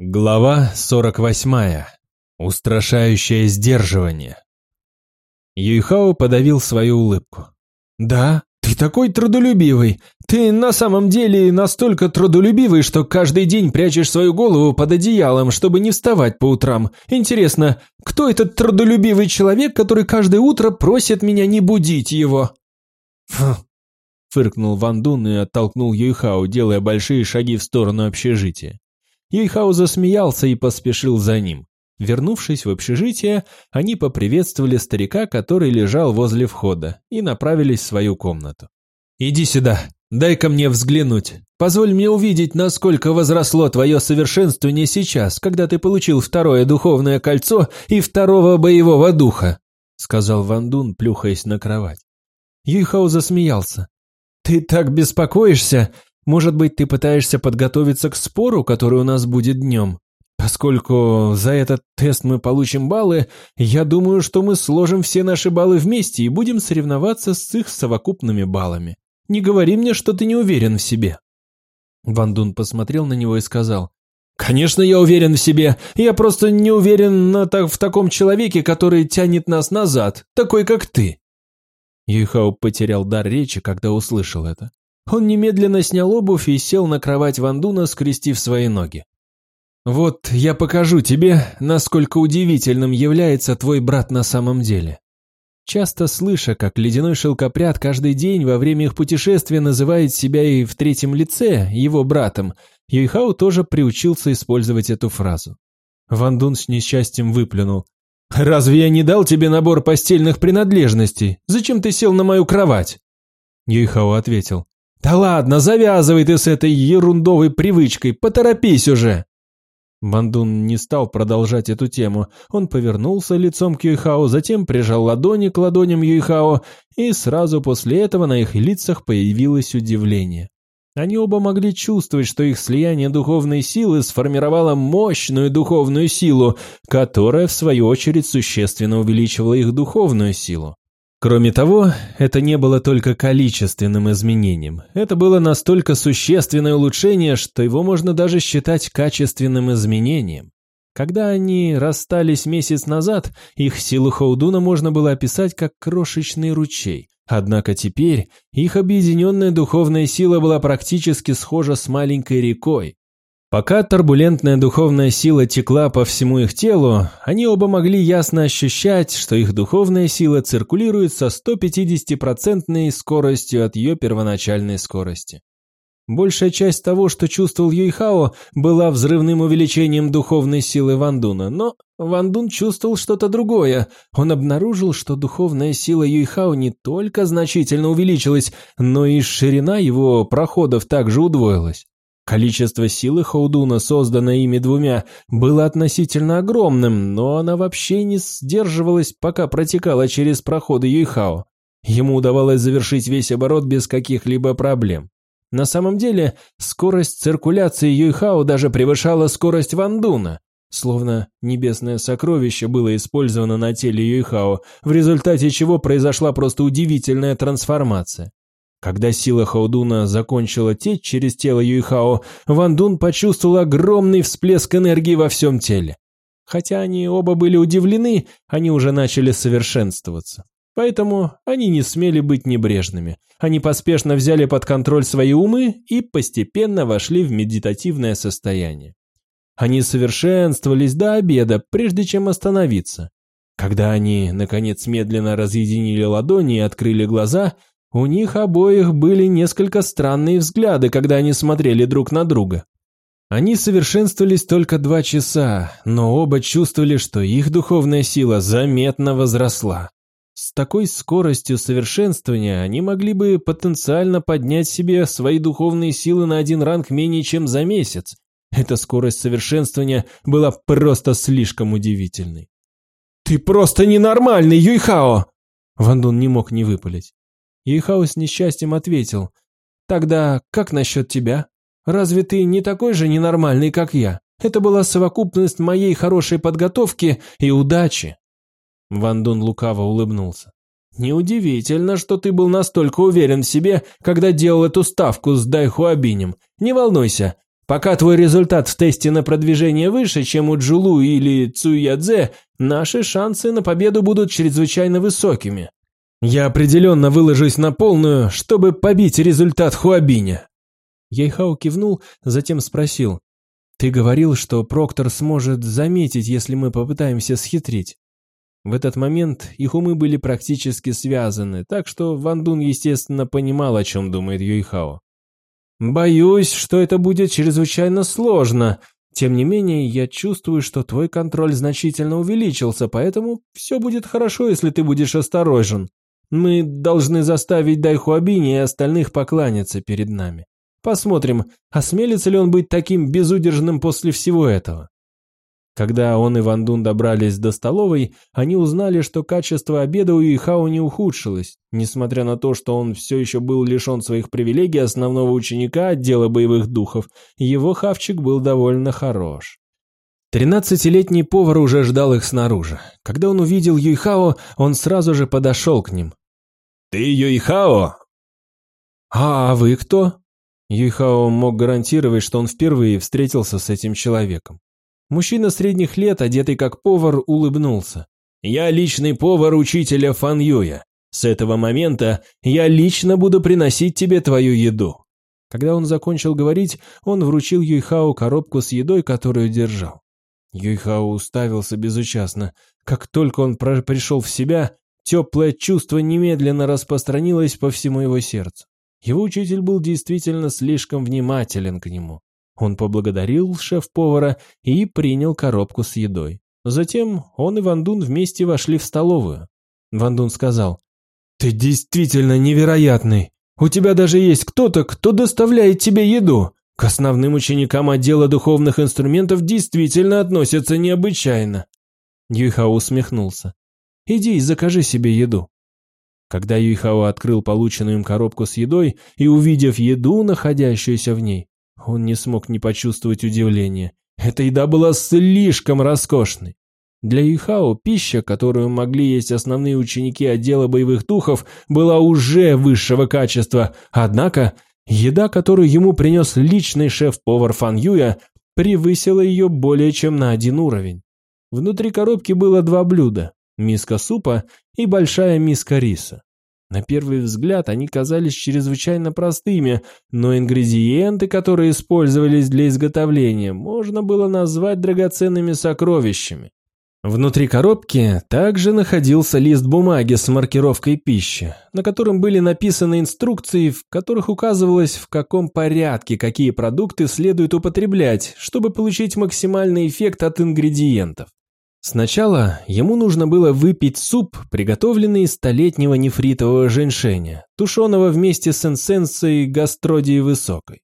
Глава 48. Устрашающее сдерживание. Юйхао подавил свою улыбку. «Да, ты такой трудолюбивый. Ты на самом деле настолько трудолюбивый, что каждый день прячешь свою голову под одеялом, чтобы не вставать по утрам. Интересно, кто этот трудолюбивый человек, который каждое утро просит меня не будить его?» «Фу!» – фыркнул Ван Дун и оттолкнул Юйхао, делая большие шаги в сторону общежития. Юйхао засмеялся и поспешил за ним. Вернувшись в общежитие, они поприветствовали старика, который лежал возле входа, и направились в свою комнату. «Иди сюда, дай-ка мне взглянуть. Позволь мне увидеть, насколько возросло твое совершенствование сейчас, когда ты получил второе духовное кольцо и второго боевого духа», сказал Ван Дун, плюхаясь на кровать. Юйхао засмеялся. «Ты так беспокоишься? Может быть, ты пытаешься подготовиться к спору, который у нас будет днем? Поскольку за этот тест мы получим баллы, я думаю, что мы сложим все наши баллы вместе и будем соревноваться с их совокупными баллами. Не говори мне, что ты не уверен в себе». Ван Дун посмотрел на него и сказал, «Конечно, я уверен в себе. Я просто не уверен на, так, в таком человеке, который тянет нас назад, такой, как ты». Юйхао потерял дар речи, когда услышал это. Он немедленно снял обувь и сел на кровать Вандуна, скрестив свои ноги. «Вот я покажу тебе, насколько удивительным является твой брат на самом деле». Часто слыша, как ледяной шелкопряд каждый день во время их путешествия называет себя и в третьем лице его братом, Юйхао тоже приучился использовать эту фразу. Вандун с несчастьем выплюнул. «Разве я не дал тебе набор постельных принадлежностей? Зачем ты сел на мою кровать?» Юйхао ответил. «Да ладно, завязывай ты с этой ерундовой привычкой, поторопись уже!» Мандун не стал продолжать эту тему. Он повернулся лицом к Юйхао, затем прижал ладони к ладоням Юйхао, и сразу после этого на их лицах появилось удивление. Они оба могли чувствовать, что их слияние духовной силы сформировало мощную духовную силу, которая, в свою очередь, существенно увеличивала их духовную силу. Кроме того, это не было только количественным изменением. Это было настолько существенное улучшение, что его можно даже считать качественным изменением. Когда они расстались месяц назад, их силу Хоудуна можно было описать как крошечный ручей. Однако теперь их объединенная духовная сила была практически схожа с маленькой рекой. Пока турбулентная духовная сила текла по всему их телу, они оба могли ясно ощущать, что их духовная сила циркулирует со 150% скоростью от ее первоначальной скорости. Большая часть того, что чувствовал Юйхао, была взрывным увеличением духовной силы Вандуна, но Вандун чувствовал что-то другое. Он обнаружил, что духовная сила Юйхао не только значительно увеличилась, но и ширина его проходов также удвоилась. Количество силы Хоудуна, созданное ими двумя, было относительно огромным, но она вообще не сдерживалась, пока протекала через проходы Юйхао. Ему удавалось завершить весь оборот без каких-либо проблем. На самом деле, скорость циркуляции Юйхао даже превышала скорость Вандуна. Словно небесное сокровище было использовано на теле Юйхао, в результате чего произошла просто удивительная трансформация. Когда сила Хаудуна закончила течь через тело Юйхао, Ван Дун почувствовал огромный всплеск энергии во всем теле. Хотя они оба были удивлены, они уже начали совершенствоваться. Поэтому они не смели быть небрежными. Они поспешно взяли под контроль свои умы и постепенно вошли в медитативное состояние. Они совершенствовались до обеда, прежде чем остановиться. Когда они, наконец, медленно разъединили ладони и открыли глаза, у них обоих были несколько странные взгляды, когда они смотрели друг на друга. Они совершенствовались только два часа, но оба чувствовали, что их духовная сила заметно возросла. С такой скоростью совершенствования они могли бы потенциально поднять себе свои духовные силы на один ранг менее чем за месяц. Эта скорость совершенствования была просто слишком удивительной. «Ты просто ненормальный, Юйхао!» Вандун не мог не выпалить. Ейхао с несчастьем ответил. «Тогда как насчет тебя? Разве ты не такой же ненормальный, как я? Это была совокупность моей хорошей подготовки и удачи». Ван Дун лукаво улыбнулся. «Неудивительно, что ты был настолько уверен в себе, когда делал эту ставку с Дайхуабинем. Не волнуйся, Пока твой результат в тесте на продвижение выше, чем у Джулу или Цуядзе, наши шансы на победу будут чрезвычайно высокими. Я определенно выложусь на полную, чтобы побить результат Хуабиня. Ейхау кивнул, затем спросил. «Ты говорил, что Проктор сможет заметить, если мы попытаемся схитрить». В этот момент их умы были практически связаны, так что Ван Дун, естественно, понимал, о чем думает Юйхао. «Боюсь, что это будет чрезвычайно сложно. Тем не менее, я чувствую, что твой контроль значительно увеличился, поэтому все будет хорошо, если ты будешь осторожен. Мы должны заставить Дайхуабини и остальных покланяться перед нами. Посмотрим, осмелится ли он быть таким безудержным после всего этого». Когда он и Ван Дун добрались до столовой, они узнали, что качество обеда у Юйхао не ухудшилось, несмотря на то, что он все еще был лишен своих привилегий основного ученика отдела боевых духов, его хавчик был довольно хорош. Тринадцатилетний повар уже ждал их снаружи. Когда он увидел Юйхао, он сразу же подошел к ним. «Ты Юйхао?» «А вы кто?» Юйхао мог гарантировать, что он впервые встретился с этим человеком. Мужчина средних лет, одетый как повар, улыбнулся. «Я личный повар учителя Фан Юя. С этого момента я лично буду приносить тебе твою еду». Когда он закончил говорить, он вручил Юйхао коробку с едой, которую держал. Юйхао уставился безучастно. Как только он пришел в себя, теплое чувство немедленно распространилось по всему его сердцу. Его учитель был действительно слишком внимателен к нему. Он поблагодарил шеф-повара и принял коробку с едой. Затем он и Вандун вместе вошли в столовую. Вандун сказал, «Ты действительно невероятный. У тебя даже есть кто-то, кто доставляет тебе еду. К основным ученикам отдела духовных инструментов действительно относятся необычайно». Юйхао усмехнулся. «Иди и закажи себе еду». Когда Юйхао открыл полученную им коробку с едой и, увидев еду, находящуюся в ней, он не смог не почувствовать удивления. Эта еда была слишком роскошной. Для Юхао пища, которую могли есть основные ученики отдела боевых духов, была уже высшего качества, однако еда, которую ему принес личный шеф-повар Фан Юя, превысила ее более чем на один уровень. Внутри коробки было два блюда – миска супа и большая миска риса. На первый взгляд они казались чрезвычайно простыми, но ингредиенты, которые использовались для изготовления, можно было назвать драгоценными сокровищами. Внутри коробки также находился лист бумаги с маркировкой пищи, на котором были написаны инструкции, в которых указывалось, в каком порядке какие продукты следует употреблять, чтобы получить максимальный эффект от ингредиентов. Сначала ему нужно было выпить суп, приготовленный из столетнего нефритового женьшеня, тушеного вместе с инсенцией гастродии высокой.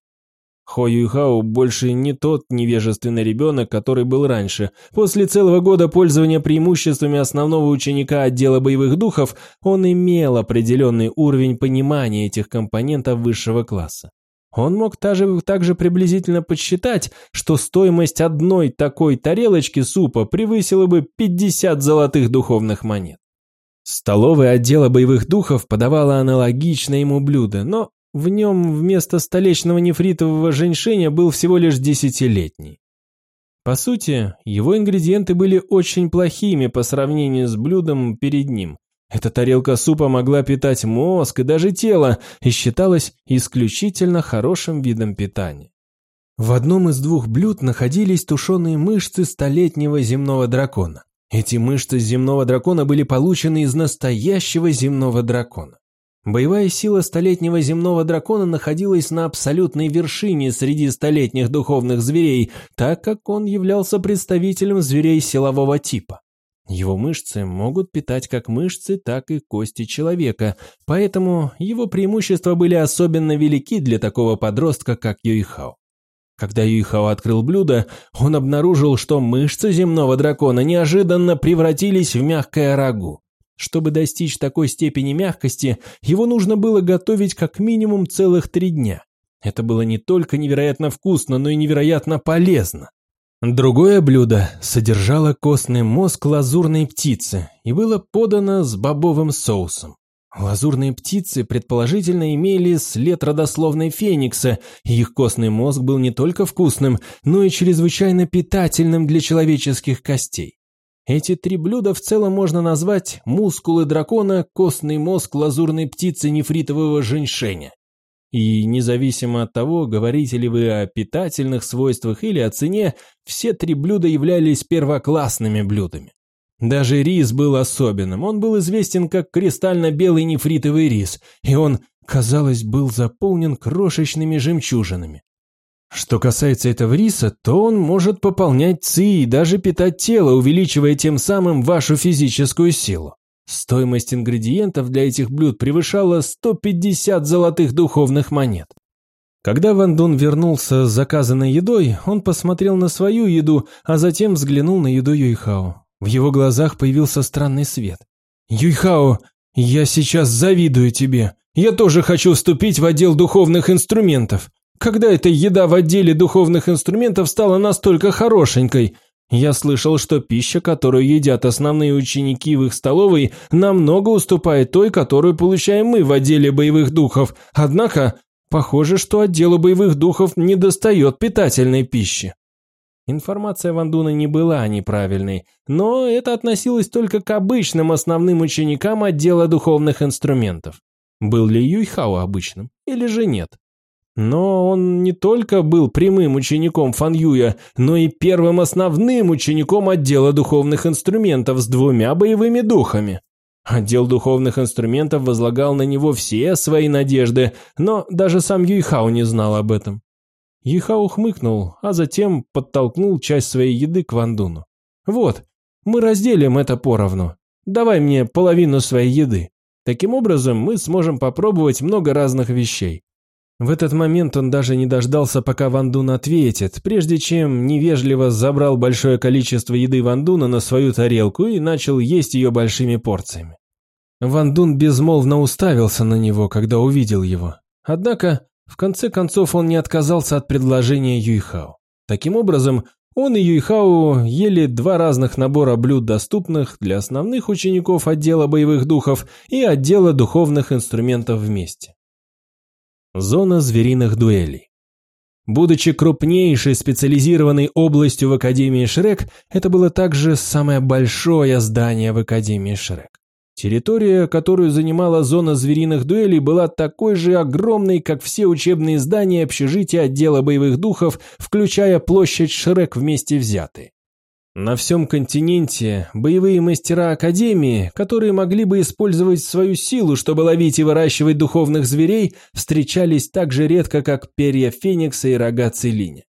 Хо Юйхао больше не тот невежественный ребенок, который был раньше. После целого года пользования преимуществами основного ученика отдела боевых духов, он имел определенный уровень понимания этих компонентов высшего класса. Он мог также, также приблизительно подсчитать, что стоимость одной такой тарелочки супа превысила бы 50 золотых духовных монет. Столовая отдела боевых духов подавала аналогичное ему блюдо, но в нем вместо столечного нефритового женьшеня был всего лишь десятилетний. По сути, его ингредиенты были очень плохими по сравнению с блюдом перед ним, эта тарелка супа могла питать мозг и даже тело и считалась исключительно хорошим видом питания. В одном из двух блюд находились тушеные мышцы столетнего земного дракона. Эти мышцы земного дракона были получены из настоящего земного дракона. Боевая сила столетнего земного дракона находилась на абсолютной вершине среди столетних духовных зверей, так как он являлся представителем зверей силового типа. Его мышцы могут питать как мышцы, так и кости человека, поэтому его преимущества были особенно велики для такого подростка, как Юйхао. Когда Юйхао открыл блюдо, он обнаружил, что мышцы земного дракона неожиданно превратились в мягкое рагу. Чтобы достичь такой степени мягкости, его нужно было готовить как минимум целых три дня. Это было не только невероятно вкусно, но и невероятно полезно. Другое блюдо содержало костный мозг лазурной птицы и было подано с бобовым соусом. Лазурные птицы, предположительно, имели след родословной феникса, и их костный мозг был не только вкусным, но и чрезвычайно питательным для человеческих костей. Эти три блюда в целом можно назвать мускулы дракона, костный мозг лазурной птицы нефритового женьшеня. И независимо от того, говорите ли вы о питательных свойствах или о цене, все три блюда являлись первоклассными блюдами. Даже рис был особенным, он был известен как кристально-белый нефритовый рис, и он, казалось, был заполнен крошечными жемчужинами. Что касается этого риса, то он может пополнять ци и даже питать тело, увеличивая тем самым вашу физическую силу. Стоимость ингредиентов для этих блюд превышала 150 золотых духовных монет. Когда Ван Дун вернулся с заказанной едой, он посмотрел на свою еду, а затем взглянул на еду Юйхао. В его глазах появился странный свет. «Юйхао, я сейчас завидую тебе. Я тоже хочу вступить в отдел духовных инструментов. Когда эта еда в отделе духовных инструментов стала настолько хорошенькой? Я слышал, что пища, которую едят основные ученики в их столовой, намного уступает той, которую получаем мы в отделе боевых духов. Однако, похоже, что отделу боевых духов не достает питательной пищи. Информация Вандуна не была неправильной, но это относилось только к обычным основным ученикам отдела духовных инструментов. Был ли Юйхао обычным или же нет? Но он не только был прямым учеником Фан Юя, но и первым основным учеником отдела духовных инструментов с двумя боевыми духами. Отдел духовных инструментов возлагал на него все свои надежды, но даже сам Юйхао не знал об этом. Юйхао хмыкнул, а затем подтолкнул часть своей еды к Вандуну. «Вот, мы разделим это поровну. Давай мне половину своей еды. Таким образом, мы сможем попробовать много разных вещей. В этот момент он даже не дождался, пока Ван Дун ответит, прежде чем невежливо забрал большое количество еды Ван Дуна на свою тарелку и начал есть ее большими порциями. Ван Дун безмолвно уставился на него, когда увидел его. Однако, в конце концов, он не отказался от предложения Юйхао. Таким образом, он и Юйхао ели два разных набора блюд, доступных для основных учеников отдела боевых духов и отдела духовных инструментов вместе. Зона звериных дуэлей. Будучи крупнейшей специализированной областью в Академии Шрек, это было также самое большое здание в Академии Шрек. Территория, которую занимала зона звериных дуэлей, была такой же огромной, как все учебные здания общежития отдела боевых духов, включая площадь Шрек вместе взятые. На всем континенте боевые мастера Академии, которые могли бы использовать свою силу, чтобы ловить и выращивать духовных зверей, встречались так же редко, как перья Феникса и рога Целиня.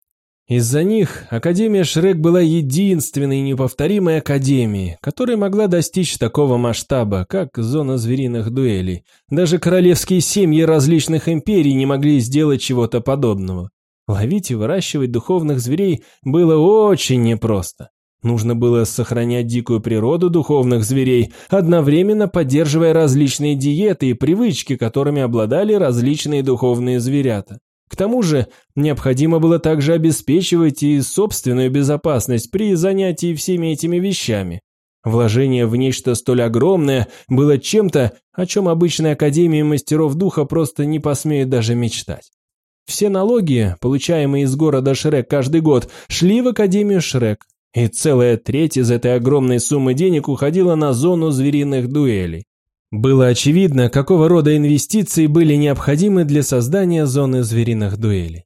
Из-за них Академия Шрек была единственной неповторимой академией, которая могла достичь такого масштаба, как зона звериных дуэлей. Даже королевские семьи различных империй не могли сделать чего-то подобного. Ловить и выращивать духовных зверей было очень непросто. Нужно было сохранять дикую природу духовных зверей, одновременно поддерживая различные диеты и привычки, которыми обладали различные духовные зверята. К тому же, необходимо было также обеспечивать и собственную безопасность при занятии всеми этими вещами. Вложение в нечто столь огромное было чем-то, о чем обычная Академия Мастеров Духа просто не посмеет даже мечтать. Все налоги, получаемые из города Шрек каждый год, шли в Академию Шрек, и целая треть из этой огромной суммы денег уходила на зону звериных дуэлей. Было очевидно, какого рода инвестиции были необходимы для создания зоны звериных дуэлей.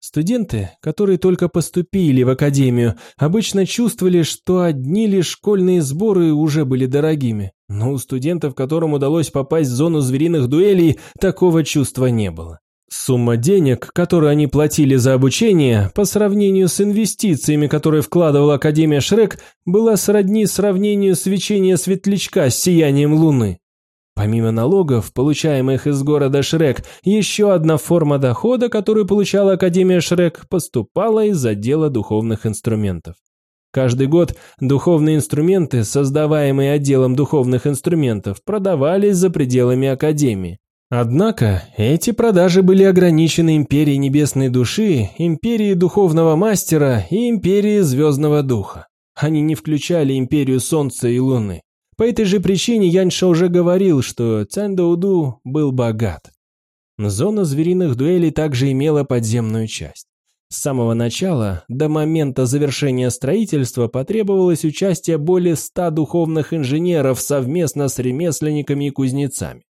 Студенты, которые только поступили в академию, обычно чувствовали, что одни лишь школьные сборы уже были дорогими, но у студентов, которым удалось попасть в зону звериных дуэлей, такого чувства не было. Сумма денег, которую они платили за обучение, по сравнению с инвестициями, которые вкладывала Академия Шрек, была сродни сравнению свечения светлячка с сиянием луны. Помимо налогов, получаемых из города Шрек, еще одна форма дохода, которую получала Академия Шрек, поступала из отдела духовных инструментов. Каждый год духовные инструменты, создаваемые отделом духовных инструментов, продавались за пределами Академии. Однако эти продажи были ограничены Империей Небесной Души, Империей Духовного Мастера и Империей Звездного Духа. Они не включали Империю Солнца и Луны. По этой же причине Яньша уже говорил, что Цандауду был богат. Зона звериных дуэлей также имела подземную часть. С самого начала, до момента завершения строительства, потребовалось участие более ста духовных инженеров совместно с ремесленниками и кузнецами.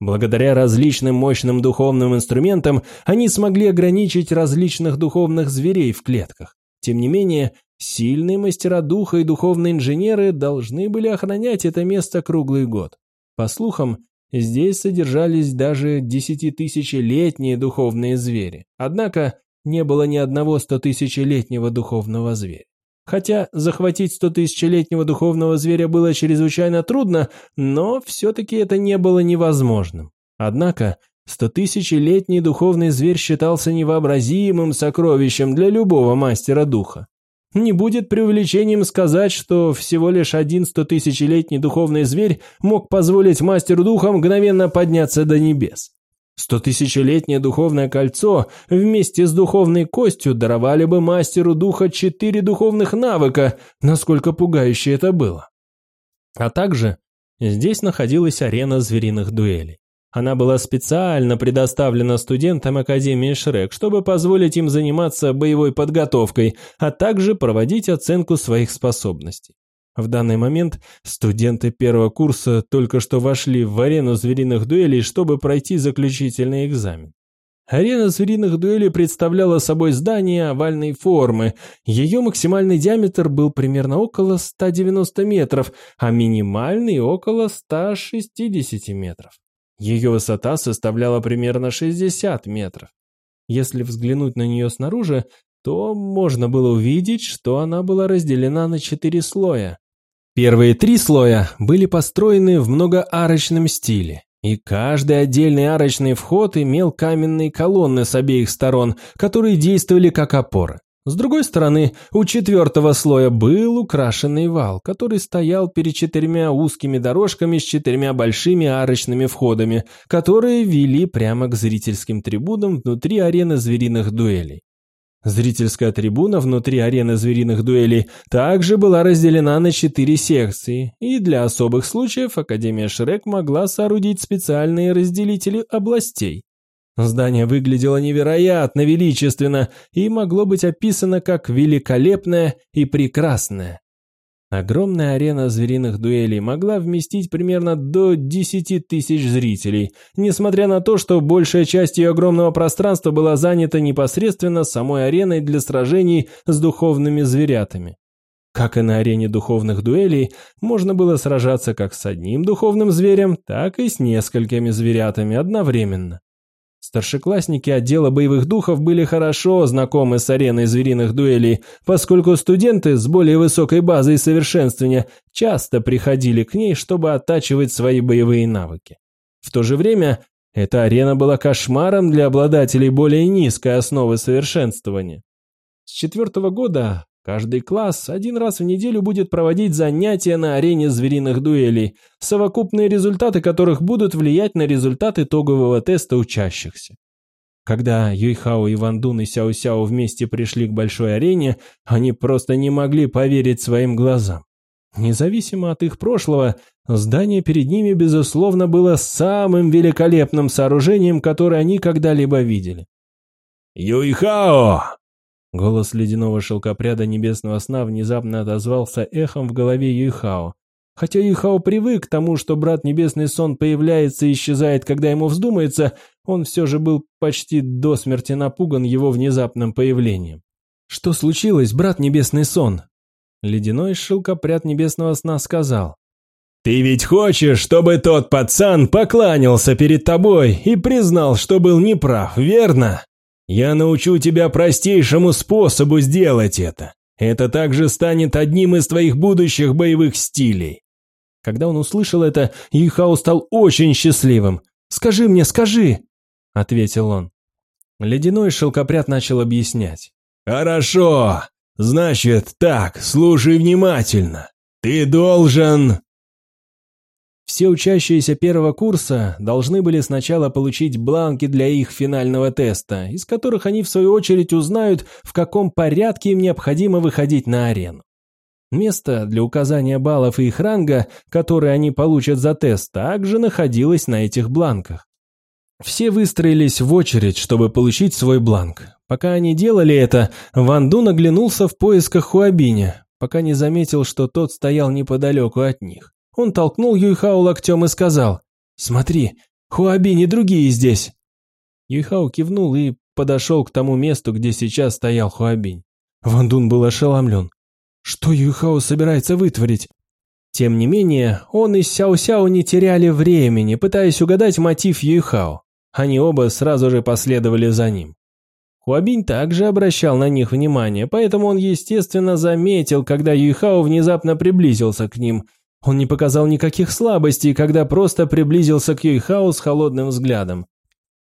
Благодаря различным мощным духовным инструментам они смогли ограничить различных духовных зверей в клетках. Тем не менее, сильные мастера духа и духовные инженеры должны были охранять это место круглый год. По слухам, здесь содержались даже десятитысячелетние духовные звери. Однако не было ни одного стотысячелетнего духовного зверя. Хотя захватить стотысячелетнего духовного зверя было чрезвычайно трудно, но все-таки это не было невозможным. Однако стотысячелетний духовный зверь считался невообразимым сокровищем для любого мастера духа. Не будет преувеличением сказать, что всего лишь один стотысячелетний духовный зверь мог позволить мастеру духа мгновенно подняться до небес. Стотысячелетнее духовное кольцо вместе с духовной костью даровали бы мастеру духа четыре духовных навыка, насколько пугающе это было. А также здесь находилась арена звериных дуэлей. Она была специально предоставлена студентам Академии Шрек, чтобы позволить им заниматься боевой подготовкой, а также проводить оценку своих способностей. В данный момент студенты первого курса только что вошли в арену звериных дуэлей, чтобы пройти заключительный экзамен. Арена звериных дуэлей представляла собой здание овальной формы. Ее максимальный диаметр был примерно около 190 метров, а минимальный около 160 метров. Ее высота составляла примерно 60 метров. Если взглянуть на нее снаружи, то можно было увидеть, что она была разделена на четыре слоя. Первые три слоя были построены в многоарочном стиле, и каждый отдельный арочный вход имел каменные колонны с обеих сторон, которые действовали как опоры. С другой стороны, у четвертого слоя был украшенный вал, который стоял перед четырьмя узкими дорожками с четырьмя большими арочными входами, которые вели прямо к зрительским трибунам внутри арены звериных дуэлей. Зрительская трибуна внутри арены звериных дуэлей также была разделена на четыре секции, и для особых случаев Академия Шрек могла соорудить специальные разделители областей. Здание выглядело невероятно величественно и могло быть описано как великолепное и прекрасное. Огромная арена звериных дуэлей могла вместить примерно до 10 тысяч зрителей, несмотря на то, что большая часть ее огромного пространства была занята непосредственно самой ареной для сражений с духовными зверятами. Как и на арене духовных дуэлей, можно было сражаться как с одним духовным зверем, так и с несколькими зверятами одновременно. Старшеклассники отдела боевых духов были хорошо знакомы с ареной звериных дуэлей, поскольку студенты с более высокой базой совершенствования часто приходили к ней, чтобы оттачивать свои боевые навыки. В то же время эта арена была кошмаром для обладателей более низкой основы совершенствования. С четвертого года Каждый класс один раз в неделю будет проводить занятия на арене звериных дуэлей, совокупные результаты которых будут влиять на результат итогового теста учащихся. Когда Юйхао и Ван Дун и Сяо Сяо вместе пришли к большой арене, они просто не могли поверить своим глазам. Независимо от их прошлого, здание перед ними, безусловно, было самым великолепным сооружением, которое они когда-либо видели. «Юйхао!» Голос ледяного шелкопряда небесного сна внезапно отозвался эхом в голове Юйхао. Хотя Юйхао привык к тому, что брат Небесный Сон появляется и исчезает, когда ему вздумается, он все же был почти до смерти напуган его внезапным появлением. «Что случилось, брат Небесный Сон?» Ледяной шелкопряд Небесного Сна сказал. «Ты ведь хочешь, чтобы тот пацан покланялся перед тобой и признал, что был неправ, верно?» Я научу тебя простейшему способу сделать это. Это также станет одним из твоих будущих боевых стилей». Когда он услышал это, Юйхао стал очень счастливым. «Скажи мне, скажи!» – ответил он. Ледяной шелкопряд начал объяснять. «Хорошо. Значит, так, слушай внимательно. Ты должен...» Все учащиеся первого курса должны были сначала получить бланки для их финального теста, из которых они в свою очередь узнают, в каком порядке им необходимо выходить на арену. Место для указания баллов и их ранга, которые они получат за тест, также находилось на этих бланках. Все выстроились в очередь, чтобы получить свой бланк. Пока они делали это, Ван Дун оглянулся в поисках Хуабиня, пока не заметил, что тот стоял неподалеку от них. Он толкнул Юйхао локтем и сказал, «Смотри, Хуабинь и другие здесь». Юйхао кивнул и подошел к тому месту, где сейчас стоял Хуабинь. Ван Дун был ошеломлен. Что Юйхао собирается вытворить? Тем не менее, он и Сяо-Сяо не теряли времени, пытаясь угадать мотив Юйхао. Они оба сразу же последовали за ним. Хуабинь также обращал на них внимание, поэтому он, естественно, заметил, когда Юйхао внезапно приблизился к ним. Он не показал никаких слабостей, когда просто приблизился к Юйхао с холодным взглядом.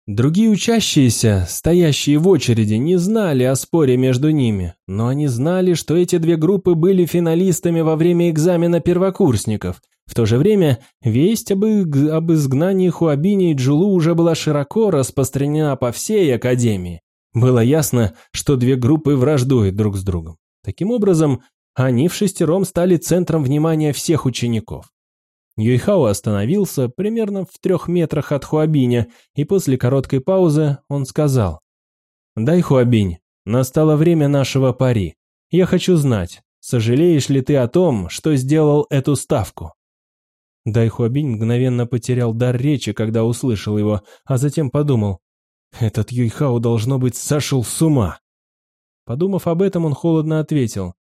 Другие учащиеся, стоящие в очереди, не знали о споре между ними, но они знали, что эти две группы были финалистами во время экзамена первокурсников. В то же время весть об, об изгнании Хуабини и Джулу уже была широко распространена по всей Академии. Было ясно, что две группы враждуют друг с другом. Таким образом, они в шестером стали центром внимания всех учеников. Юйхао остановился примерно в трех метрах от Хуабиня, и после короткой паузы он сказал, «Дай, Хуабинь, настало время нашего пари. Я хочу знать, сожалеешь ли ты о том, что сделал эту ставку?» Дай Хуабинь мгновенно потерял дар речи, когда услышал его, а затем подумал, «Этот Юйхао, должно быть, сошел с ума». Подумав об этом, он холодно ответил,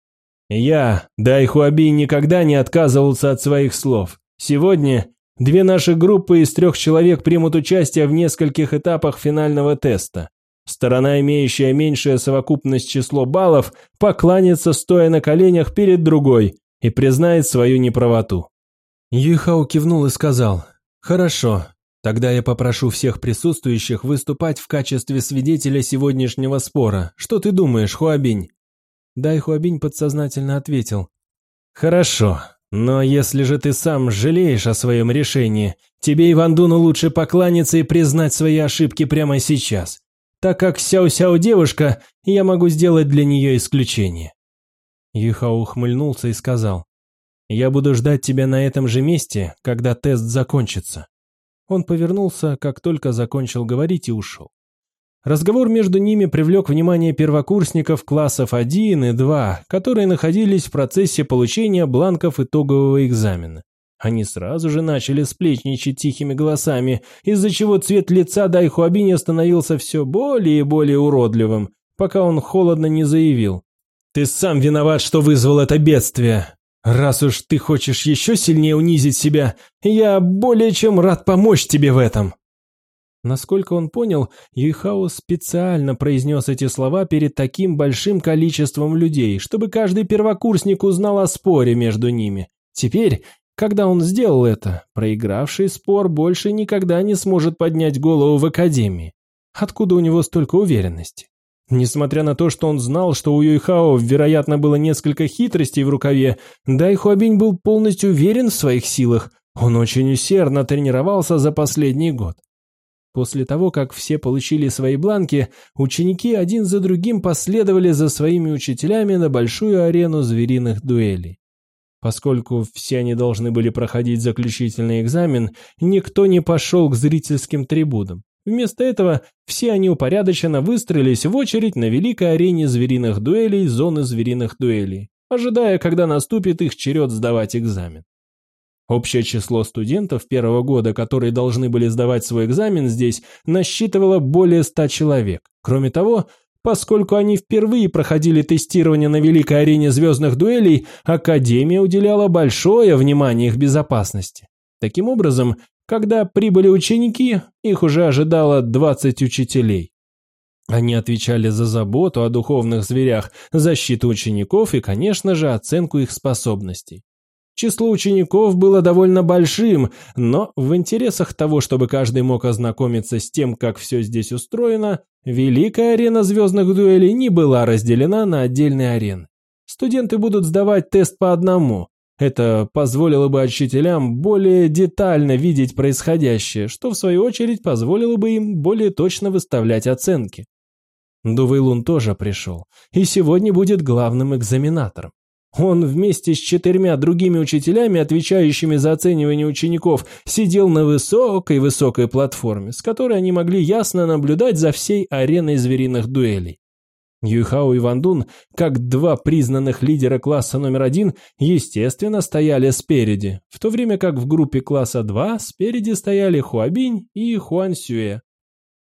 «Я, Дай Хуабинь, никогда не отказывался от своих слов. Сегодня две наши группы из трех человек примут участие в нескольких этапах финального теста. Сторона, имеющая меньшее совокупность число баллов, покланится, стоя на коленях перед другой, и признает свою неправоту. Юйхао кивнул и сказал, «Хорошо, тогда я попрошу всех присутствующих выступать в качестве свидетеля сегодняшнего спора. Что ты думаешь, Хуабинь?» Дай Хуабинь подсознательно ответил, «Хорошо, но если же ты сам жалеешь о своем решении, тебе Ивандуну лучше покланяться и признать свои ошибки прямо сейчас. Так как Сяо-Сяо девушка, я могу сделать для нее исключение». Юхао ухмыльнулся и сказал, «Я буду ждать тебя на этом же месте, когда тест закончится». Он повернулся, как только закончил говорить и ушел. Разговор между ними привлек внимание первокурсников классов 1 и 2, которые находились в процессе получения бланков итогового экзамена. Они сразу же начали сплетничать тихими голосами, из-за чего цвет лица Дайхуабини становился все более и более уродливым, пока он холодно не заявил. «Ты сам виноват, что вызвал это бедствие. Раз уж ты хочешь еще сильнее унизить себя, я более чем рад помочь тебе в этом». Насколько он понял, Юйхао специально произнес эти слова перед таким большим количеством людей, чтобы каждый первокурсник узнал о споре между ними. Теперь, когда он сделал это, проигравший спор больше никогда не сможет поднять голову в Академии. Откуда у него столько уверенности? Несмотря на то, что он знал, что у Юйхао, вероятно, было несколько хитростей в рукаве, Дай Хуабинь был полностью уверен в своих силах. Он очень усердно тренировался за последний год. После того, как все получили свои бланки, ученики один за другим последовали за своими учителями на большую арену звериных дуэлей. Поскольку все они должны были проходить заключительный экзамен, никто не пошел к зрительским трибунам. Вместо этого все они упорядоченно выстроились в очередь на великой арене звериных дуэлей зоны звериных дуэлей, ожидая, когда наступит их черед сдавать экзамен. Общее число студентов первого года, которые должны были сдавать свой экзамен здесь, насчитывало более ста человек. Кроме того, поскольку они впервые проходили тестирование на великой арене звездных дуэлей, Академия уделяла большое внимание их безопасности. Таким образом, когда прибыли ученики, их уже ожидало 20 учителей. Они отвечали за заботу о духовных зверях, защиту учеников и, конечно же, оценку их способностей. Число учеников было довольно большим, но в интересах того, чтобы каждый мог ознакомиться с тем, как все здесь устроено, Великая арена звездных дуэлей не была разделена на отдельные арены. Студенты будут сдавать тест по одному. Это позволило бы учителям более детально видеть происходящее, что в свою очередь позволило бы им более точно выставлять оценки. Дувейлун тоже пришел, и сегодня будет главным экзаменатором. Он вместе с четырьмя другими учителями, отвечающими за оценивание учеников, сидел на высокой-высокой платформе, с которой они могли ясно наблюдать за всей ареной звериных дуэлей. Юйхао и Ван Дун, как два признанных лидера класса номер один, естественно, стояли спереди, в то время как в группе класса 2 спереди стояли Хуабинь и Хуан Сюэ.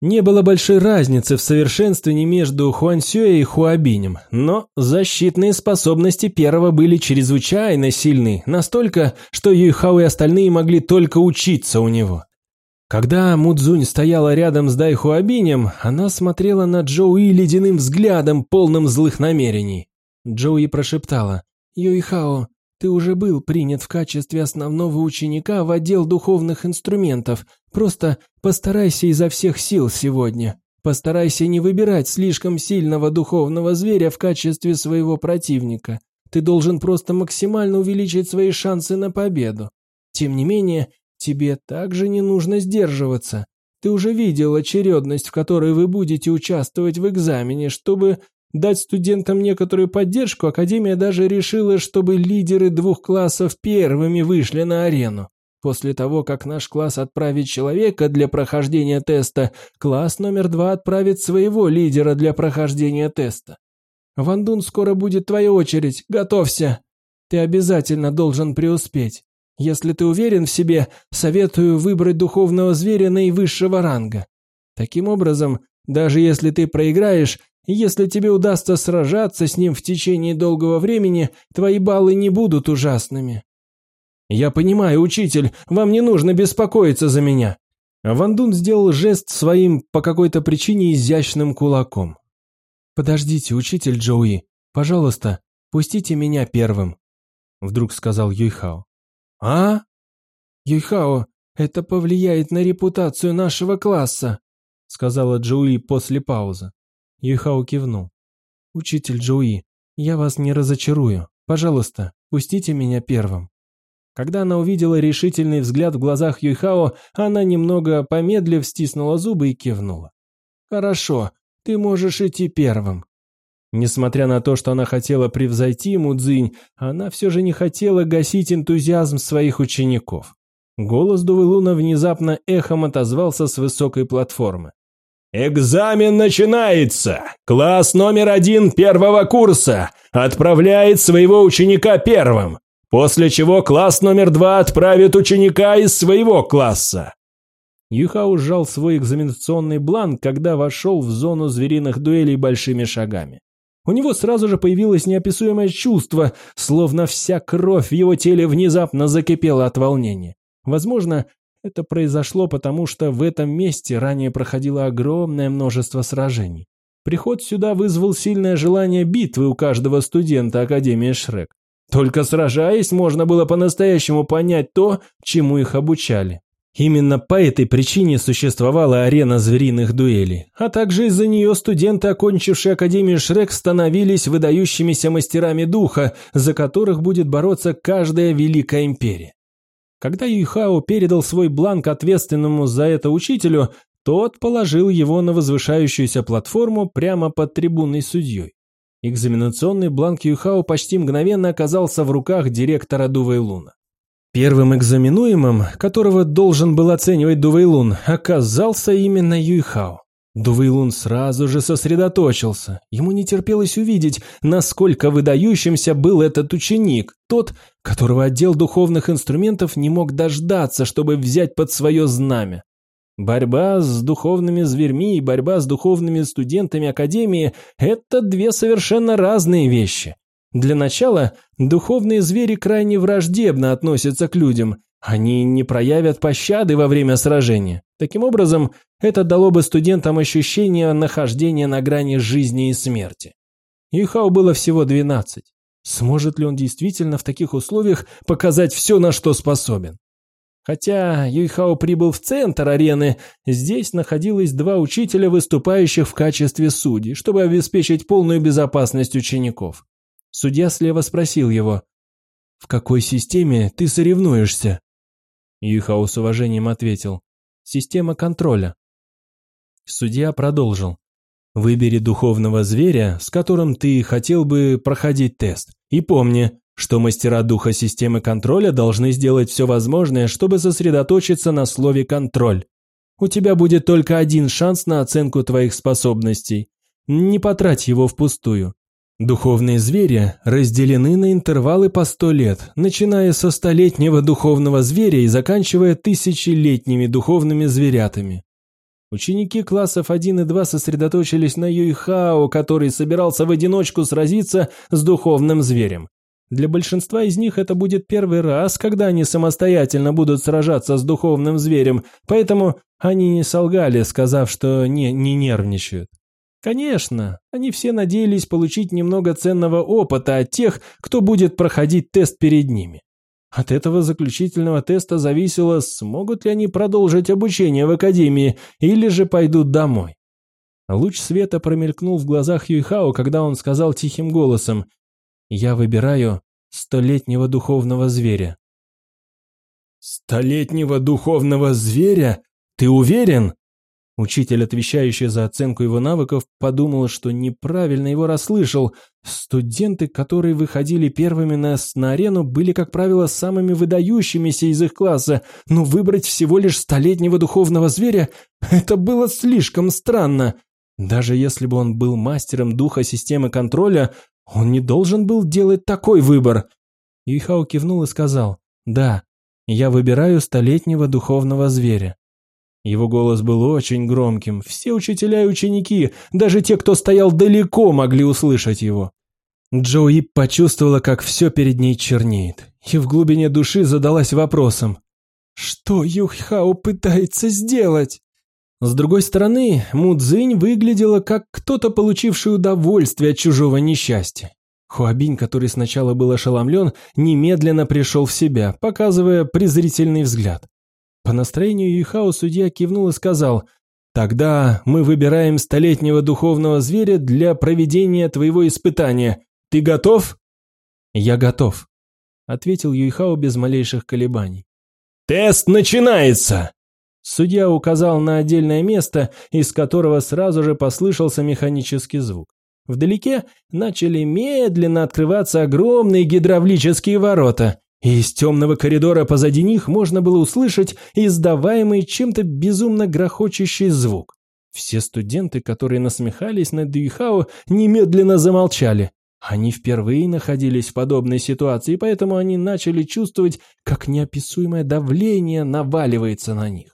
Не было большой разницы в совершенствовании между Хуансюэ и Хуабинем, но защитные способности первого были чрезвычайно сильны, настолько, что Юйхао и остальные могли только учиться у него. Когда Мудзунь стояла рядом с Дайхуабинем, она смотрела на Джоуи ледяным взглядом, полным злых намерений. Джоуи прошептала, «Юйхао, ты уже был принят в качестве основного ученика в отдел духовных инструментов. Просто постарайся изо всех сил сегодня. Постарайся не выбирать слишком сильного духовного зверя в качестве своего противника. Ты должен просто максимально увеличить свои шансы на победу. Тем не менее, тебе также не нужно сдерживаться. Ты уже видел очередность, в которой вы будете участвовать в экзамене, чтобы Дать студентам некоторую поддержку Академия даже решила, чтобы лидеры двух классов первыми вышли на арену. После того, как наш класс отправит человека для прохождения теста, класс номер два отправит своего лидера для прохождения теста. Вандун, скоро будет твоя очередь, готовься. Ты обязательно должен преуспеть. Если ты уверен в себе, советую выбрать духовного зверя наивысшего ранга. Таким образом, даже если ты проиграешь, если тебе удастся сражаться с ним в течение долгого времени, твои баллы не будут ужасными. Я понимаю, учитель, вам не нужно беспокоиться за меня. Ван Дун сделал жест своим по какой-то причине изящным кулаком. Подождите, учитель Джоуи, пожалуйста, пустите меня первым, вдруг сказал Юйхао. А? Юйхао, это повлияет на репутацию нашего класса, сказала Джоуи после паузы. Юйхао кивнул. «Учитель Джоуи, я вас не разочарую. Пожалуйста, пустите меня первым». Когда она увидела решительный взгляд в глазах Юйхао, она немного помедлив стиснула зубы и кивнула. «Хорошо, ты можешь идти первым». Несмотря на то, что она хотела превзойти Мудзинь, она все же не хотела гасить энтузиазм своих учеников. Голос Дувылуна внезапно эхом отозвался с высокой платформы. «Экзамен начинается! Класс номер один первого курса отправляет своего ученика первым, после чего класс номер два отправит ученика из своего класса». Юхау сжал свой экзаменационный бланк, когда вошел в зону звериных дуэлей большими шагами. У него сразу же появилось неописуемое чувство, словно вся кровь в его теле внезапно закипела от волнения. Возможно, это произошло потому, что в этом месте ранее проходило огромное множество сражений. Приход сюда вызвал сильное желание битвы у каждого студента Академии Шрек. Только сражаясь, можно было по-настоящему понять то, чему их обучали. Именно по этой причине существовала арена звериных дуэлей, а также из-за нее студенты, окончившие Академию Шрек, становились выдающимися мастерами духа, за которых будет бороться каждая великая империя. Когда Юйхао передал свой бланк ответственному за это учителю, тот положил его на возвышающуюся платформу прямо под трибунной судьей. Экзаменационный бланк Юйхао почти мгновенно оказался в руках директора Дувейлуна. Первым экзаменуемым, которого должен был оценивать Дувейлун, оказался именно Юйхао. Дувейлун сразу же сосредоточился. Ему не терпелось увидеть, насколько выдающимся был этот ученик, тот, которого отдел духовных инструментов не мог дождаться, чтобы взять под свое знамя. Борьба с духовными зверьми и борьба с духовными студентами Академии – это две совершенно разные вещи. Для начала, духовные звери крайне враждебно относятся к людям, они не проявят пощады во время сражения. Таким образом, это дало бы студентам ощущение нахождения на грани жизни и смерти. Юхау было всего 12. Сможет ли он действительно в таких условиях показать все, на что способен? Хотя Юйхао прибыл в центр арены, здесь находилось два учителя, выступающих в качестве судей, чтобы обеспечить полную безопасность учеников. Судья слева спросил его, «В какой системе ты соревнуешься?» Юйхао с уважением ответил. Система контроля. Судья продолжил. Выбери духовного зверя, с которым ты хотел бы проходить тест. И помни, что мастера духа системы контроля должны сделать все возможное, чтобы сосредоточиться на слове «контроль». У тебя будет только один шанс на оценку твоих способностей. Не потрать его впустую. Духовные звери разделены на интервалы по сто лет, начиная со столетнего духовного зверя и заканчивая тысячелетними духовными зверятами. Ученики классов 1 и 2 сосредоточились на Юйхао, который собирался в одиночку сразиться с духовным зверем. Для большинства из них это будет первый раз, когда они самостоятельно будут сражаться с духовным зверем, поэтому они не солгали, сказав, что не, не нервничают. Конечно, они все надеялись получить немного ценного опыта от тех, кто будет проходить тест перед ними. От этого заключительного теста зависело, смогут ли они продолжить обучение в академии или же пойдут домой. Луч света промелькнул в глазах Юйхао, когда он сказал тихим голосом «Я выбираю столетнего духовного зверя». «Столетнего духовного зверя? Ты уверен?» Учитель, отвечающий за оценку его навыков, подумал, что неправильно его расслышал. Студенты, которые выходили первыми на, на арену, были, как правило, самыми выдающимися из их класса, но выбрать всего лишь столетнего духовного зверя – это было слишком странно. Даже если бы он был мастером духа системы контроля, он не должен был делать такой выбор. Юйхао кивнул и сказал, «Да, я выбираю столетнего духовного зверя». Его голос был очень громким. Все учителя и ученики, даже те, кто стоял далеко, могли услышать его. Джоуи почувствовала, как все перед ней чернеет, и в глубине души задалась вопросом. Что Юхао пытается сделать? С другой стороны, Мудзинь выглядела как кто-то, получивший удовольствие от чужого несчастья. Хуабинь, который сначала был ошеломлен, немедленно пришел в себя, показывая презрительный взгляд. По настроению Юйхао судья кивнул и сказал, «Тогда мы выбираем столетнего духовного зверя для проведения твоего испытания. Ты готов?» «Я готов», — ответил Юйхао без малейших колебаний. «Тест начинается!» Судья указал на отдельное место, из которого сразу же послышался механический звук. Вдалеке начали медленно открываться огромные гидравлические ворота и из темного коридора позади них можно было услышать издаваемый чем-то безумно грохочущий звук. Все студенты, которые насмехались над Дюйхао, немедленно замолчали. Они впервые находились в подобной ситуации, поэтому они начали чувствовать, как неописуемое давление наваливается на них.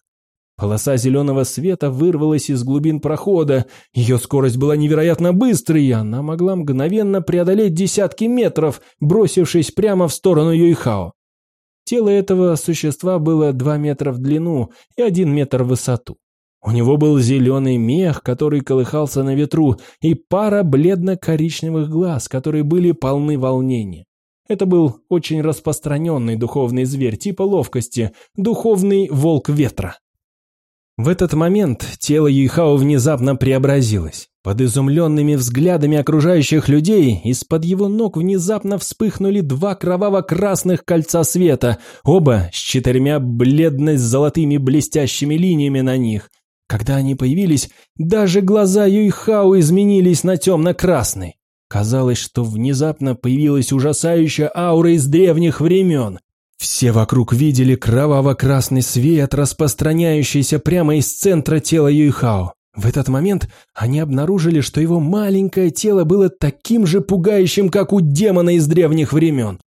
Полоса зеленого света вырвалась из глубин прохода. Ее скорость была невероятно быстрой, и она могла мгновенно преодолеть десятки метров, бросившись прямо в сторону Юйхао. Тело этого существа было 2 метра в длину и 1 метр в высоту. У него был зеленый мех, который колыхался на ветру, и пара бледно-коричневых глаз, которые были полны волнения. Это был очень распространенный духовный зверь типа ловкости, духовный волк ветра. В этот момент тело Юйхао внезапно преобразилось. Под изумленными взглядами окружающих людей из-под его ног внезапно вспыхнули два кроваво-красных кольца света, оба с четырьмя бледно-золотыми блестящими линиями на них. Когда они появились, даже глаза Юйхао изменились на темно-красный. Казалось, что внезапно появилась ужасающая аура из древних времен. Все вокруг видели кроваво-красный свет, распространяющийся прямо из центра тела Юйхао. В этот момент они обнаружили, что его маленькое тело было таким же пугающим, как у демона из древних времен.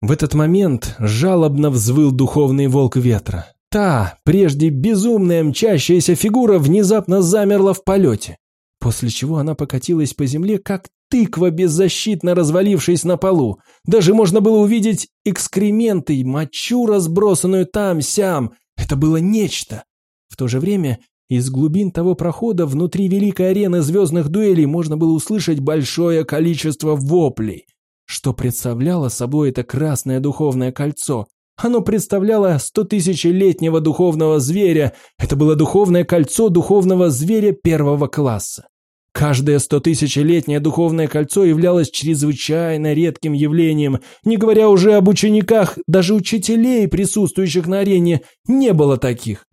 В этот момент жалобно взвыл духовный волк ветра. Та, прежде безумная мчащаяся фигура, внезапно замерла в полете, после чего она покатилась по земле, как тыква, беззащитно развалившись на полу. Даже можно было увидеть экскременты, мочу, разбросанную там-сям. Это было нечто. В то же время из глубин того прохода внутри великой арены звездных дуэлей можно было услышать большое количество воплей. Что представляло собой это красное духовное кольцо? Оно представляло стотысячелетнего духовного зверя. Это было духовное кольцо духовного зверя первого класса. Каждое стотысячелетнее духовное кольцо являлось чрезвычайно редким явлением, не говоря уже об учениках, даже учителей, присутствующих на арене, не было таких.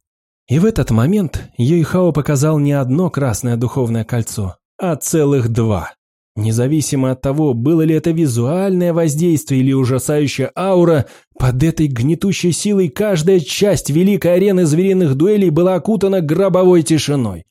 И в этот момент Юйхао показал не одно красное духовное кольцо, а целых два. Независимо от того, было ли это визуальное воздействие или ужасающая аура, под этой гнетущей силой каждая часть великой арены звериных дуэлей была окутана гробовой тишиной.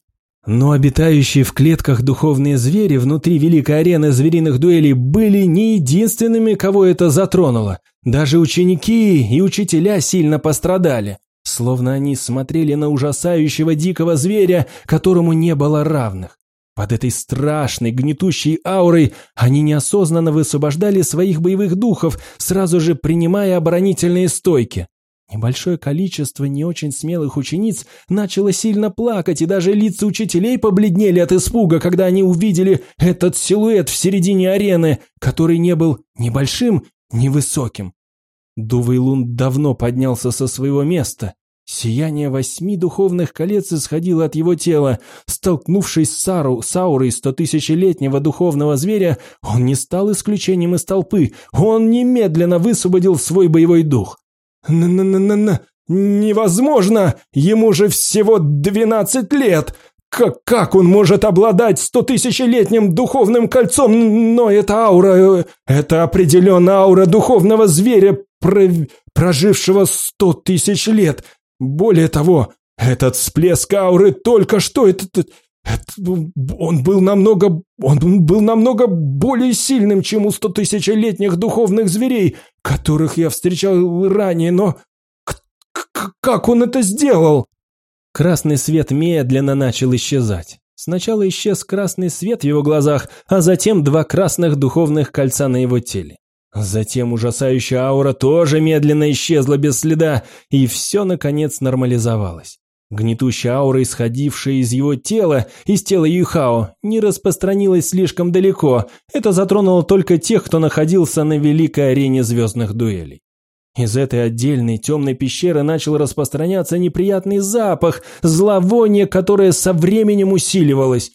Но обитающие в клетках духовные звери внутри великой арены звериных дуэлей были не единственными, кого это затронуло. Даже ученики и учителя сильно пострадали, словно они смотрели на ужасающего дикого зверя, которому не было равных. Под этой страшной, гнетущей аурой они неосознанно высвобождали своих боевых духов, сразу же принимая оборонительные стойки. Небольшое количество не очень смелых учениц начало сильно плакать, и даже лица учителей побледнели от испуга, когда они увидели этот силуэт в середине арены, который не был ни большим, ни высоким. Дувейлун давно поднялся со своего места. Сияние восьми духовных колец исходило от его тела. Столкнувшись с Сару, Саурой стотысячелетнего духовного зверя, он не стал исключением из толпы. Он немедленно высвободил свой боевой дух. «Н-н-н-н... Невозможно! Ему же всего двенадцать лет! Как, как он может обладать стотысячелетним духовным кольцом? Но это аура... Это определенно аура духовного зверя, про, прожившего сто тысяч лет. Более того, этот всплеск ауры только что... это, он был намного... Он был намного более сильным, чем у стотысячелетних духовных зверей, которых я встречал ранее, но... Как он это сделал? Красный свет медленно начал исчезать. Сначала исчез красный свет в его глазах, а затем два красных духовных кольца на его теле. Затем ужасающая аура тоже медленно исчезла без следа, и все, наконец, нормализовалось. Гнетущая аура, исходившая из его тела, из тела Юхао, не распространилась слишком далеко. Это затронуло только тех, кто находился на великой арене звездных дуэлей. Из этой отдельной темной пещеры начал распространяться неприятный запах, зловоние, которое со временем усиливалось.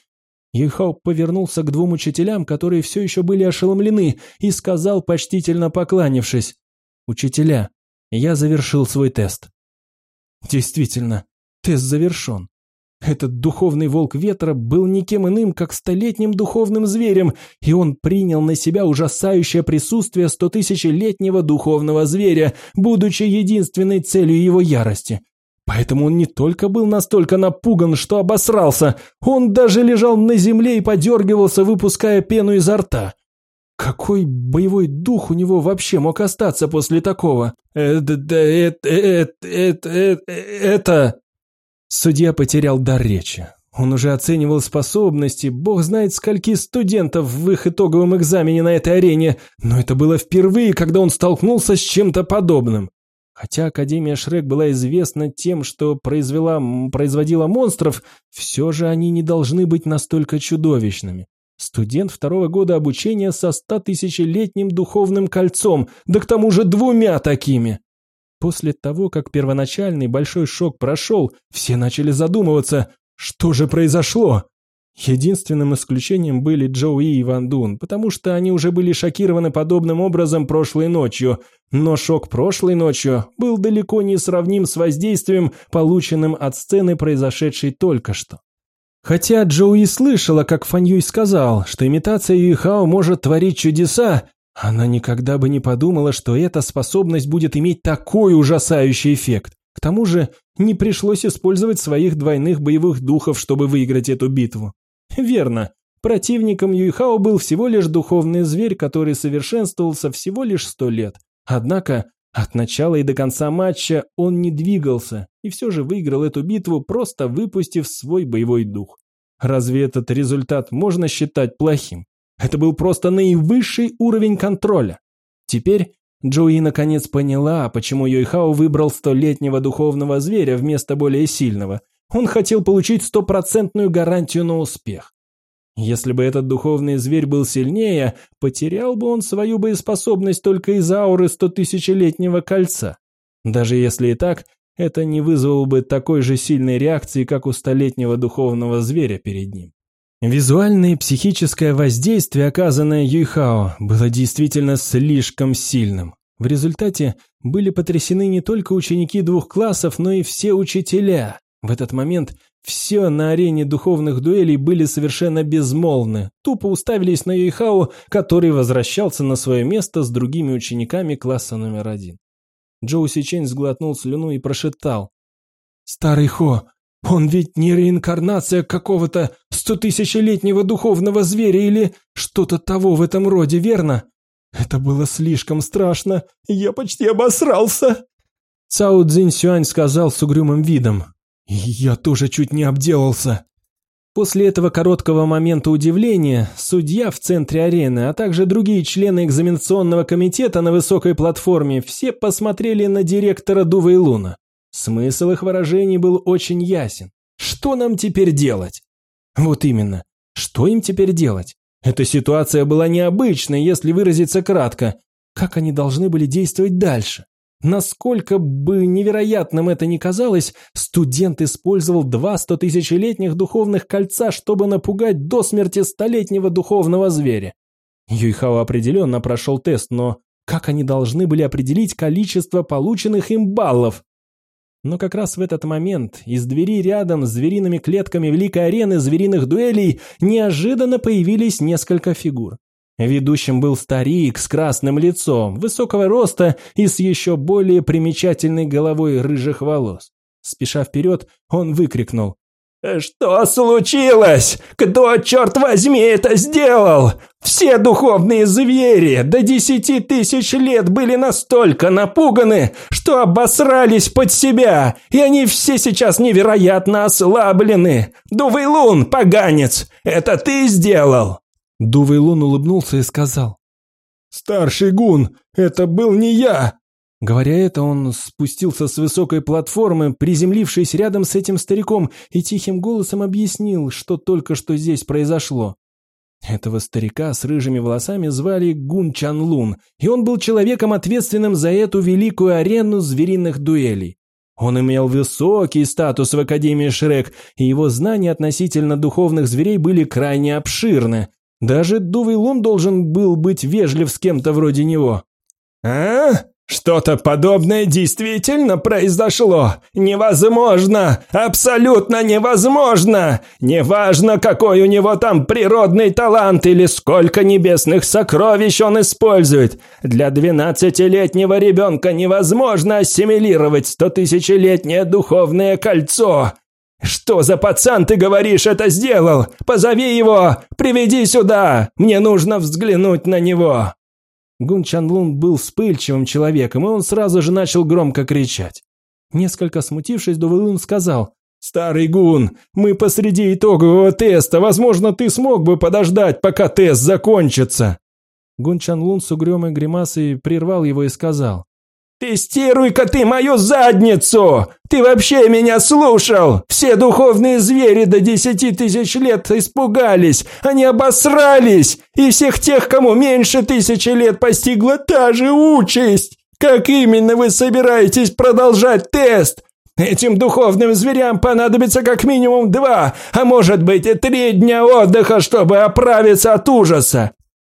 Юхао повернулся к двум учителям, которые все еще были ошеломлены, и сказал, почтительно покланившись, «Учителя, я завершил свой тест». Действительно, Тест завершен. Этот духовный волк ветра был никем иным, как столетним духовным зверем, и он принял на себя ужасающее присутствие стотысячелетнего духовного зверя, будучи единственной целью его ярости. Поэтому он не только был настолько напуган, что обосрался, он даже лежал на земле и подергивался, выпуская пену изо рта. Какой боевой дух у него вообще мог остаться после такого? Это... это... это... это... это... Судья потерял дар речи. Он уже оценивал способности, бог знает скольки студентов в их итоговом экзамене на этой арене, но это было впервые, когда он столкнулся с чем-то подобным. Хотя Академия Шрек была известна тем, что произвела, производила монстров, все же они не должны быть настолько чудовищными. Студент второго года обучения со ста тысячелетним духовным кольцом, да к тому же двумя такими. После того, как первоначальный большой шок прошел, все начали задумываться, что же произошло. Единственным исключением были Джоуи и Ван Дун, потому что они уже были шокированы подобным образом прошлой ночью, но шок прошлой ночью был далеко не сравним с воздействием, полученным от сцены, произошедшей только что. Хотя Джоуи слышала, как Фан Юй сказал, что имитация Юйхао может творить чудеса, она никогда бы не подумала, что эта способность будет иметь такой ужасающий эффект. К тому же не пришлось использовать своих двойных боевых духов, чтобы выиграть эту битву. Верно, противником Юйхао был всего лишь духовный зверь, который совершенствовался всего лишь сто лет. Однако от начала и до конца матча он не двигался и все же выиграл эту битву, просто выпустив свой боевой дух. Разве этот результат можно считать плохим? Это был просто наивысший уровень контроля. Теперь Джоуи наконец поняла, почему Йойхао выбрал столетнего духовного зверя вместо более сильного. Он хотел получить стопроцентную гарантию на успех. Если бы этот духовный зверь был сильнее, потерял бы он свою боеспособность только из ауры стотысячелетнего кольца. Даже если и так, это не вызвало бы такой же сильной реакции, как у столетнего духовного зверя перед ним. Визуальное и психическое воздействие, оказанное Юйхао, было действительно слишком сильным. В результате были потрясены не только ученики двух классов, но и все учителя. В этот момент все на арене духовных дуэлей были совершенно безмолвны, тупо уставились на Юйхао, который возвращался на свое место с другими учениками класса номер один. Джоу Сичень сглотнул слюну и прошептал. «Старый Хо, он ведь не реинкарнация какого-то стотысячелетнего духовного зверя или что-то того в этом роде, верно? Это было слишком страшно, я почти обосрался!» Цао Цзинь Сюань сказал с угрюмым видом. «Я тоже чуть не обделался». После этого короткого момента удивления, судья в центре арены, а также другие члены экзаменационного комитета на высокой платформе все посмотрели на директора Дува Луна. Смысл их выражений был очень ясен. Что нам теперь делать? Вот именно. Что им теперь делать? Эта ситуация была необычной, если выразиться кратко. Как они должны были действовать дальше? Насколько бы невероятным это ни казалось, студент использовал два стотысячелетних духовных кольца, чтобы напугать до смерти столетнего духовного зверя. Юйхао определенно прошел тест, но как они должны были определить количество полученных им баллов? Но как раз в этот момент из двери рядом с звериными клетками Великой арены звериных дуэлей неожиданно появились несколько фигур. Ведущим был старик с красным лицом, высокого роста и с еще более примечательной головой рыжих волос. Спеша вперед, он выкрикнул. «Что случилось? Кто, черт возьми, это сделал? Все духовные звери до десяти тысяч лет были настолько напуганы, что обосрались под себя, и они все сейчас невероятно ослаблены. Дувейлун, поганец, это ты сделал?» Дувый Лун улыбнулся и сказал. «Старший гун, это был не я!» Говоря это, он спустился с высокой платформы, приземлившись рядом с этим стариком, и тихим голосом объяснил, что только что здесь произошло. Этого старика с рыжими волосами звали Гун Чан Лун, и он был человеком, ответственным за эту великую арену звериных дуэлей. Он имел высокий статус в Академии Шрек, и его знания относительно духовных зверей были крайне обширны. Даже Дувый Лун должен был быть вежлив с кем-то вроде него. «А? Что-то подобное действительно произошло? Невозможно! Абсолютно невозможно! Неважно, какой у него там природный талант или сколько небесных сокровищ он использует. Для двенадцатилетнего ребенка невозможно ассимилировать стотысячелетнее духовное кольцо!» «Что за пацан, ты говоришь, это сделал? Позови его! Приведи сюда! Мне нужно взглянуть на него!» Гун Чанлун был вспыльчивым человеком, и он сразу же начал громко кричать. Несколько смутившись, Дувелун сказал, «Старый Гун, мы посреди итогового теста, возможно, ты смог бы подождать, пока тест закончится!» Гун Чанлун с угрюмой гримасой прервал его и сказал, «Тестируй-ка ты мою задницу! Ты вообще меня слушал? Все духовные звери до десяти тысяч лет испугались, они обосрались, и всех тех, кому меньше тысячи лет постигла та же участь! Как именно вы собираетесь продолжать тест? Этим духовным зверям понадобится как минимум два, а может быть и три дня отдыха, чтобы оправиться от ужаса.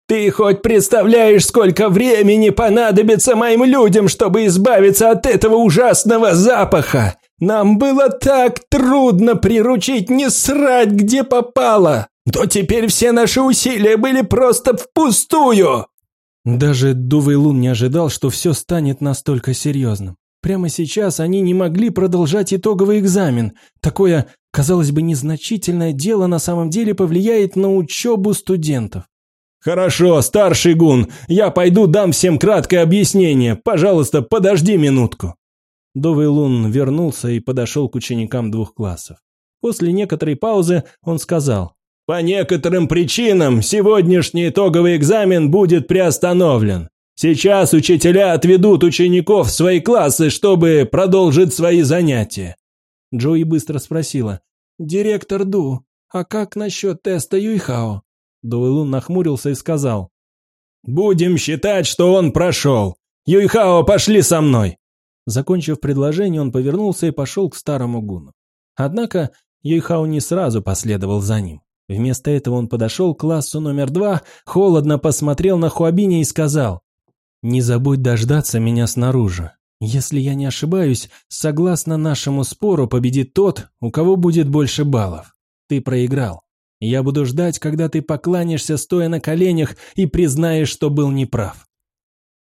Ты хоть представляешь, сколько времени понадобится моим людям, чтобы избавиться от этого ужасного запаха? Нам было так трудно приручить не срать, где попало. То теперь все наши усилия были просто впустую. Даже Дувейлун не ожидал, что все станет настолько серьезным. Прямо сейчас они не могли продолжать итоговый экзамен. Такое, казалось бы, незначительное дело на самом деле повлияет на учебу студентов. «Хорошо, старший гун, я пойду дам всем краткое объяснение. Пожалуйста, подожди минутку». Довый Лун вернулся и подошел к ученикам двух классов. После некоторой паузы он сказал, «По некоторым причинам сегодняшний итоговый экзамен будет приостановлен. Сейчас учителя отведут учеников в свои классы, чтобы продолжить свои занятия». Джои быстро спросила, «Директор Ду, а как насчет теста Юйхао?» Дуэлун нахмурился и сказал. «Будем считать, что он прошел. Юйхао, пошли со мной!» Закончив предложение, он повернулся и пошел к старому гуну. Однако Юйхао не сразу последовал за ним. Вместо этого он подошел к классу номер два, холодно посмотрел на Хуабиня и сказал, «Не забудь дождаться меня снаружи. Если я не ошибаюсь, согласно нашему спору победит тот, у кого будет больше баллов. Ты проиграл. Я буду ждать, когда ты поклонишься, стоя на коленях, и признаешь, что был неправ».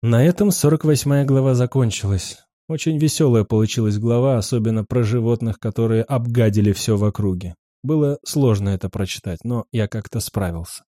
На этом 48-я глава закончилась. Очень веселая получилась глава, особенно про животных, которые обгадили все в округе. Было сложно это прочитать, но я как-то справился.